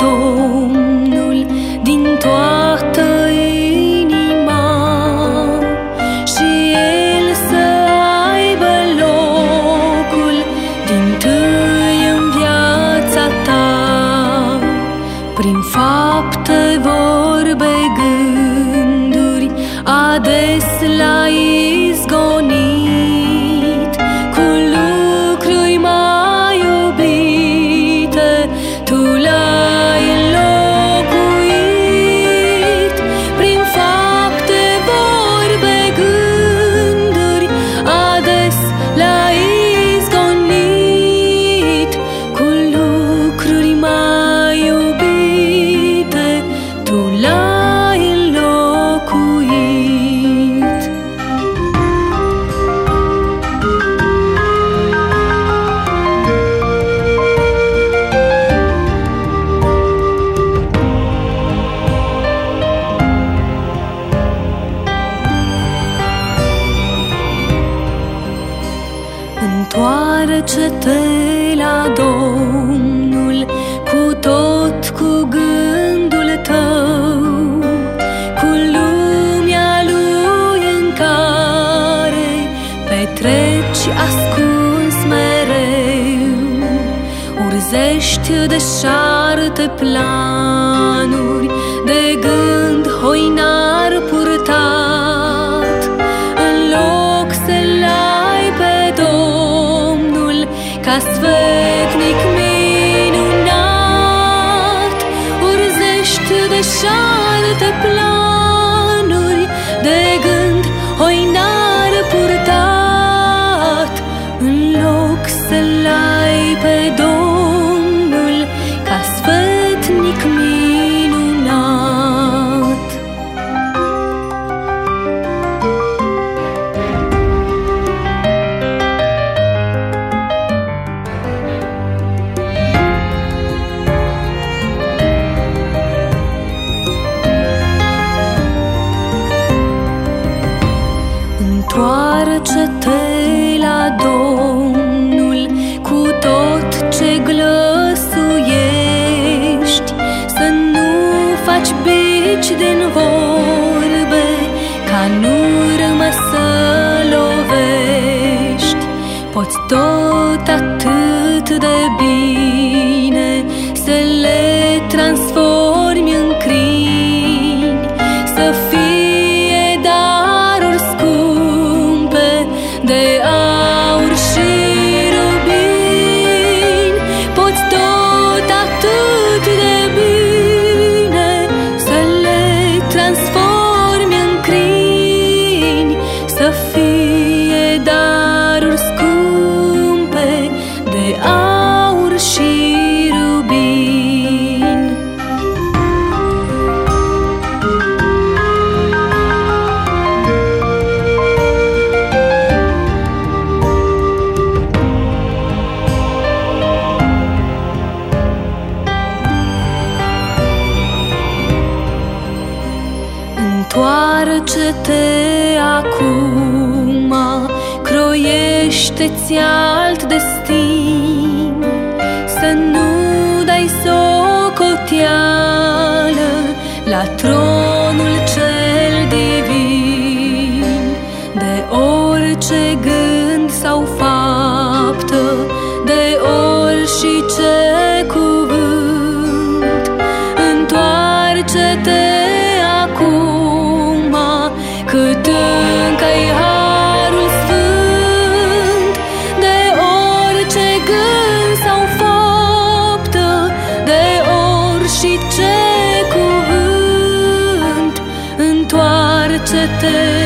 Domnul din toată inima și El să aibă locul din tâi în viața ta. Prin fapte, vorbe, gânduri ades la Întoarce-te la Domnul cu tot cu gândul tău, cu lumea lui în care petreci ascuns mereu. Urzești deșarte planuri de gând hoinar purtat, ca sfetnic minunat. Urzești deșarte planuri de gând hoinar purtat, în loc să-l ai pe Domnul Întoarce-te acum, croiește-ți alt destin, să nu dai socoteală la tronul cel divin, de orice gând sau faptă, de て